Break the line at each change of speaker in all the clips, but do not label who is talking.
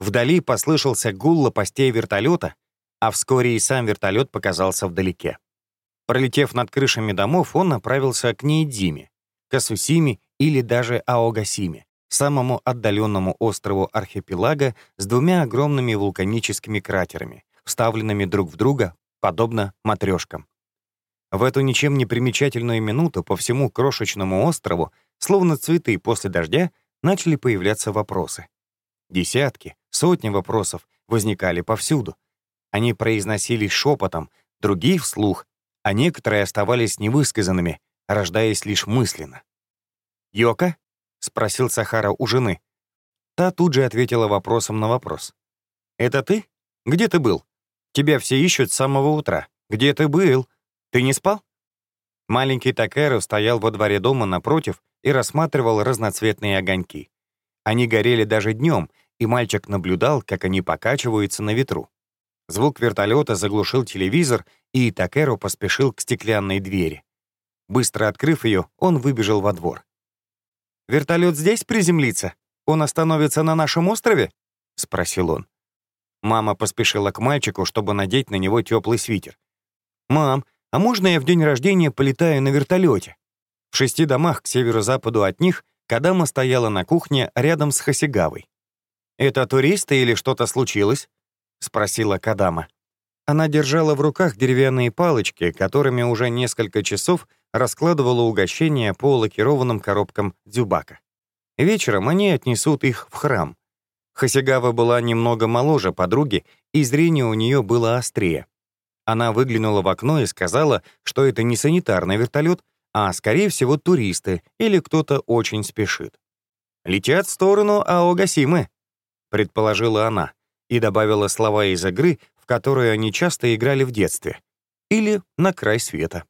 Вдали послышался гул лопастей вертолета, а вскоре и сам вертолет показался вдалеке. Пролетев над крышами домов, он направился к Нейдзиме, Касусиме или даже Аогасиме, самому отдаленному острову архипелага с двумя огромными вулканическими кратерами, вставленными друг в друга, подобно матрешкам. В эту ничем не примечательную минуту по всему крошечному острову, словно цветы после дождя, начали появляться вопросы. Десятки, сотни вопросов возникали повсюду. Они произносились шепотом, другие — вслух, а некоторые оставались невысказанными, рождаясь лишь мысленно. «Йока?» — спросил Сахара у жены. Та тут же ответила вопросом на вопрос. «Это ты? Где ты был? Тебя все ищут с самого утра. Где ты был? Ты не спал?» Маленький Такэро стоял во дворе дома напротив и рассматривал разноцветные огоньки. Они горели даже днем, и мальчик наблюдал, как они покачиваются на ветру. Звук вертолета заглушил телевизор, и Такэро поспешил к стеклянной двери. Быстро открыв ее, он выбежал во двор. «Вертолет здесь приземлится? Он остановится на нашем острове?» — спросил он. Мама поспешила к мальчику, чтобы надеть на него теплый свитер. «Мам, а можно я в день рождения полетаю на вертолете?» В шести домах к северо-западу от них Кадама стояла на кухне рядом с Хасигавой. «Это туристы или что-то случилось?» — спросила Кадама. Она держала в руках деревянные палочки, которыми уже несколько часов раскладывала угощения по лакированным коробкам дзюбака. Вечером они отнесут их в храм. Хасигава была немного моложе подруги, и зрение у нее было острее. Она выглянула в окно и сказала, что это не санитарный вертолет, а, скорее всего, туристы или кто-то очень спешит. «Летят в сторону Аогасимы», — предположила она и добавила слова из игры, в которую они часто играли в детстве. Или «На край света».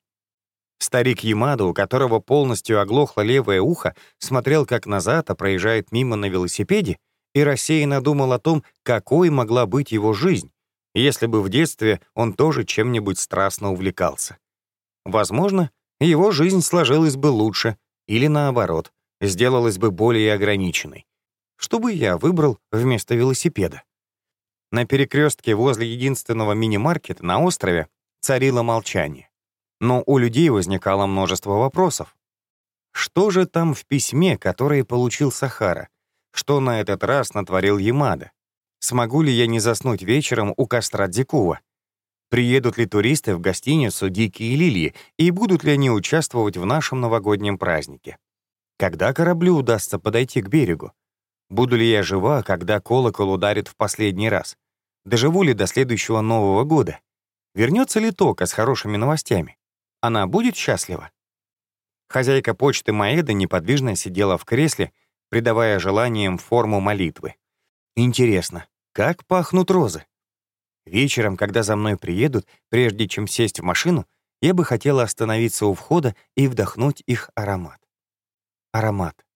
Старик Ямада, у которого полностью оглохло левое ухо, смотрел, как Назата проезжает мимо на велосипеде и рассеянно думал о том, какой могла быть его жизнь, если бы в детстве он тоже чем-нибудь страстно увлекался. Возможно, его жизнь сложилась бы лучше, или наоборот, сделалась бы более ограниченной. Что бы я выбрал вместо велосипеда? На перекрестке возле единственного мини-маркета на острове царило молчание. Но у людей возникало множество вопросов. Что же там в письме, которое получил Сахара? Что на этот раз натворил Ямада? Смогу ли я не заснуть вечером у костра Дзикува? Приедут ли туристы в гостиницу «Дикие лилии» и будут ли они участвовать в нашем новогоднем празднике? Когда кораблю удастся подойти к берегу? Буду ли я жива, когда колокол ударит в последний раз? Доживу ли до следующего Нового года? Вернется ли Тока с хорошими новостями? Она будет счастлива? Хозяйка почты Маэда неподвижно сидела в кресле, придавая желаниям форму молитвы. Интересно, как пахнут розы? Вечером, когда за мной приедут, прежде чем сесть в машину, я бы хотела остановиться у входа и вдохнуть их аромат. Аромат.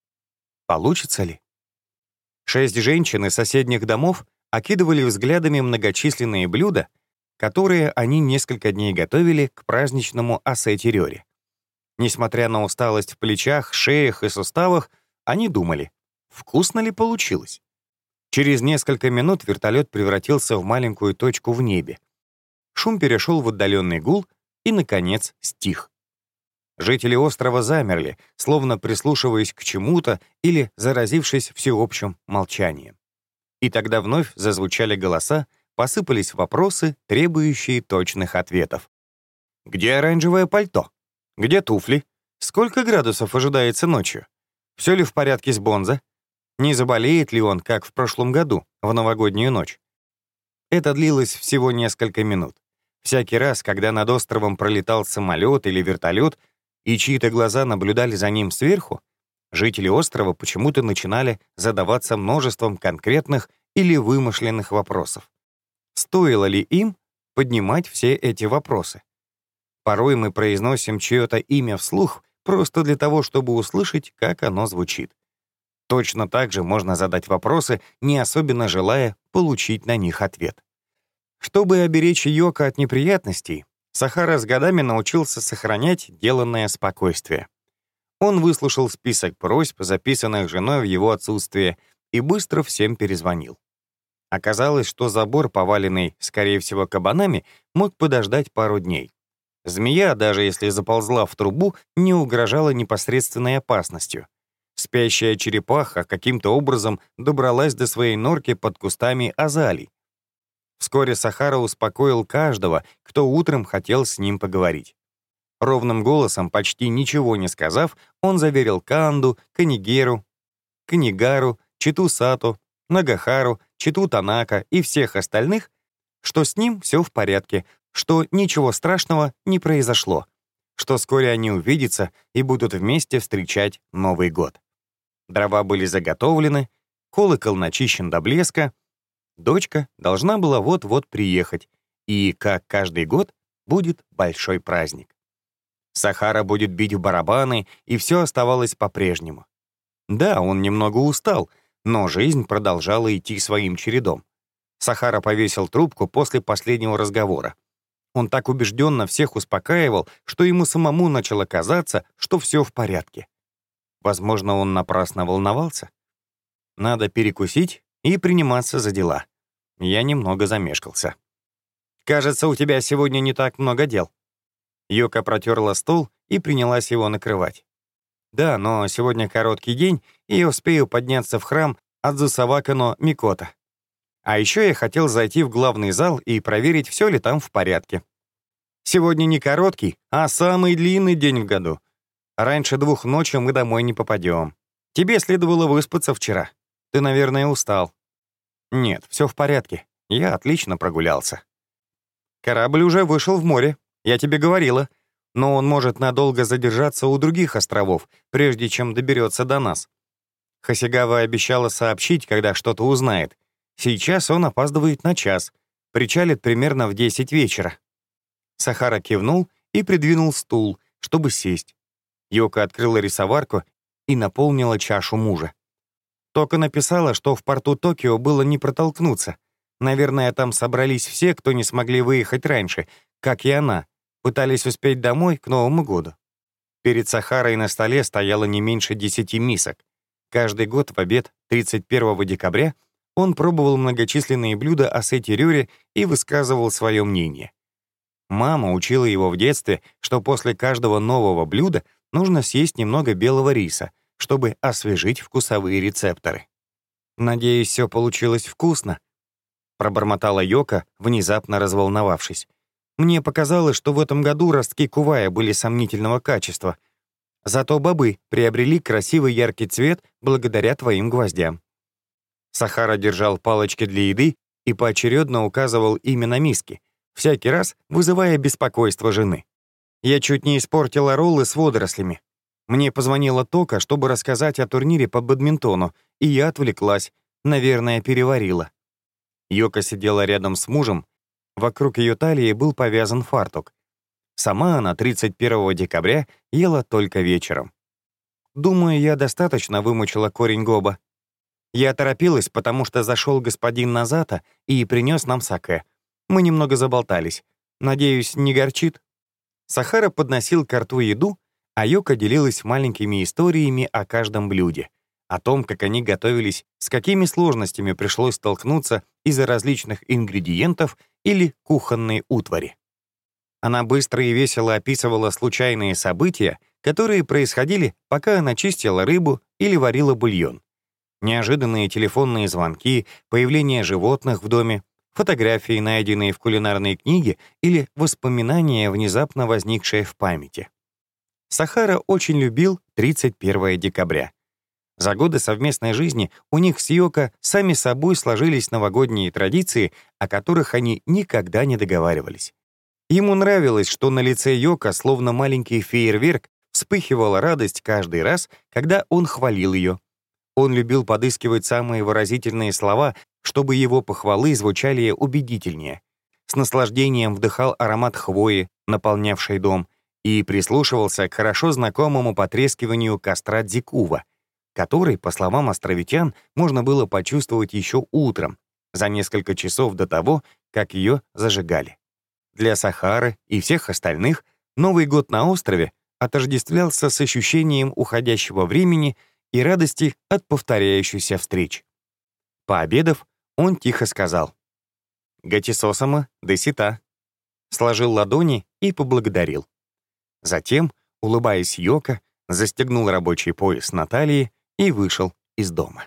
Получится ли? Шесть женщин из соседних домов окидывали взглядами многочисленные блюда, которые они несколько дней готовили к праздничному асетерёре. Несмотря на усталость в плечах, шеях и суставах, они думали, вкусно ли получилось. Через несколько минут вертолет превратился в маленькую точку в небе. Шум перешел в отдаленный гул и, наконец, стих. Жители острова замерли, словно прислушиваясь к чему-то или заразившись всеобщим молчанием. И тогда вновь зазвучали голоса, посыпались вопросы, требующие точных ответов. «Где оранжевое пальто? Где туфли? Сколько градусов ожидается ночью? Все ли в порядке с Бонза? Не заболеет ли он, как в прошлом году, в новогоднюю ночь?» Это длилось всего несколько минут. Всякий раз, когда над островом пролетал самолет или вертолет, и чьи-то глаза наблюдали за ним сверху, жители острова почему-то начинали задаваться множеством конкретных или вымышленных вопросов. Стоило ли им поднимать все эти вопросы? Порой мы произносим чье-то имя вслух просто для того, чтобы услышать, как оно звучит. Точно так же можно задать вопросы, не особенно желая получить на них ответ. Чтобы оберечь Йока от неприятностей, Сахара с годами научился сохранять деланное спокойствие. Он выслушал список просьб, записанных женой в его отсутствие, и быстро всем перезвонил. Оказалось, что забор, поваленный, скорее всего, кабанами, мог подождать пару дней. Змея, даже если заползла в трубу, не угрожала непосредственной опасностью. Спящая черепаха каким-то образом добралась до своей норки под кустами азалий. Вскоре Сахара успокоил каждого, кто утром хотел с ним поговорить. Ровным голосом, почти ничего не сказав, он заверил Канду, Канигеру, Канигару, Читу Сату, Нагахару, Читу Танака и всех остальных, что с ним все в порядке, что ничего страшного не произошло, что вскоре они увидятся и будут вместе встречать Новый год. Дрова были заготовлены, колокол начищен до блеска, дочка должна была вот-вот приехать, и, как каждый год, будет большой праздник. Сахара будет бить в барабаны, и все оставалось по-прежнему. Да, он немного устал, но жизнь продолжала идти своим чередом. Сахара повесил трубку после последнего разговора. Он так убежденно всех успокаивал, что ему самому начало казаться, что все в порядке. Возможно, он напрасно волновался. Надо перекусить и приниматься за дела. Я немного замешкался. «Кажется, у тебя сегодня не так много дел». Йока протерла стол и принялась его накрывать. «Да, но сегодня короткий день, и я успею подняться в храм Адзусавакано Микота. А еще я хотел зайти в главный зал и проверить, все ли там в порядке. Сегодня не короткий, а самый длинный день в году. Раньше двух ночи мы домой не попадем. Тебе следовало выспаться вчера. Ты, наверное, устал. Нет, все в порядке. Я отлично прогулялся. Корабль уже вышел в море, я тебе говорила. Но он может надолго задержаться у других островов, прежде чем доберется до нас. Хасигава обещала сообщить, когда что-то узнает. Сейчас он опаздывает на час. Причалит примерно в 10 вечера. Сахара кивнул и придвинул стул, чтобы сесть. Йока открыла рисоварку и наполнила чашу мужа. Тока написала, что в порту Токио было не протолкнуться. Наверное, там собрались все, кто не смогли выехать раньше, как и она, пытались успеть домой к Новому году. Перед Сахарой на столе стояло не меньше десяти мисок. Каждый год в обед 31 декабря он пробовал многочисленные блюда о сети и высказывал свое мнение. Мама учила его в детстве, что после каждого нового блюда нужно съесть немного белого риса, чтобы освежить вкусовые рецепторы. «Надеюсь, все получилось вкусно», — пробормотала Йока, внезапно разволновавшись. «Мне показалось, что в этом году ростки кувая были сомнительного качества. Зато бобы приобрели красивый яркий цвет благодаря твоим гвоздям». Сахара держал палочки для еды и поочередно указывал именно миски — всякий раз вызывая беспокойство жены. Я чуть не испортила роллы с водорослями. Мне позвонила Тока, чтобы рассказать о турнире по бадминтону, и я отвлеклась, наверное, переварила. Йока сидела рядом с мужем, вокруг ее талии был повязан фартук. Сама она 31 декабря ела только вечером. Думаю, я достаточно вымучила корень гоба. Я торопилась, потому что зашел господин Назата и принес нам саке. Мы немного заболтались. Надеюсь, не горчит?» Сахара подносил к рту еду, а Йока делилась маленькими историями о каждом блюде, о том, как они готовились, с какими сложностями пришлось столкнуться из-за различных ингредиентов или кухонной утвари. Она быстро и весело описывала случайные события, которые происходили, пока она чистила рыбу или варила бульон. Неожиданные телефонные звонки, появление животных в доме, фотографии, найденные в кулинарной книге, или воспоминания, внезапно возникшие в памяти. Сахара очень любил 31 декабря. За годы совместной жизни у них с Йоко сами собой сложились новогодние традиции, о которых они никогда не договаривались. Ему нравилось, что на лице Йоко, словно маленький фейерверк, вспыхивала радость каждый раз, когда он хвалил ее. Он любил подыскивать самые выразительные слова, чтобы его похвалы звучали убедительнее. С наслаждением вдыхал аромат хвои, наполнявший дом, и прислушивался к хорошо знакомому потрескиванию костра Дзикува, который, по словам островитян, можно было почувствовать еще утром, за несколько часов до того, как ее зажигали. Для Сахары и всех остальных Новый год на острове отождествлялся с ощущением уходящего времени и радости от повторяющихся встреч. Пообедав, он тихо сказал «Гатисосама десита», сложил ладони и поблагодарил. Затем, улыбаясь Йока, застегнул рабочий пояс Натальи и вышел из дома.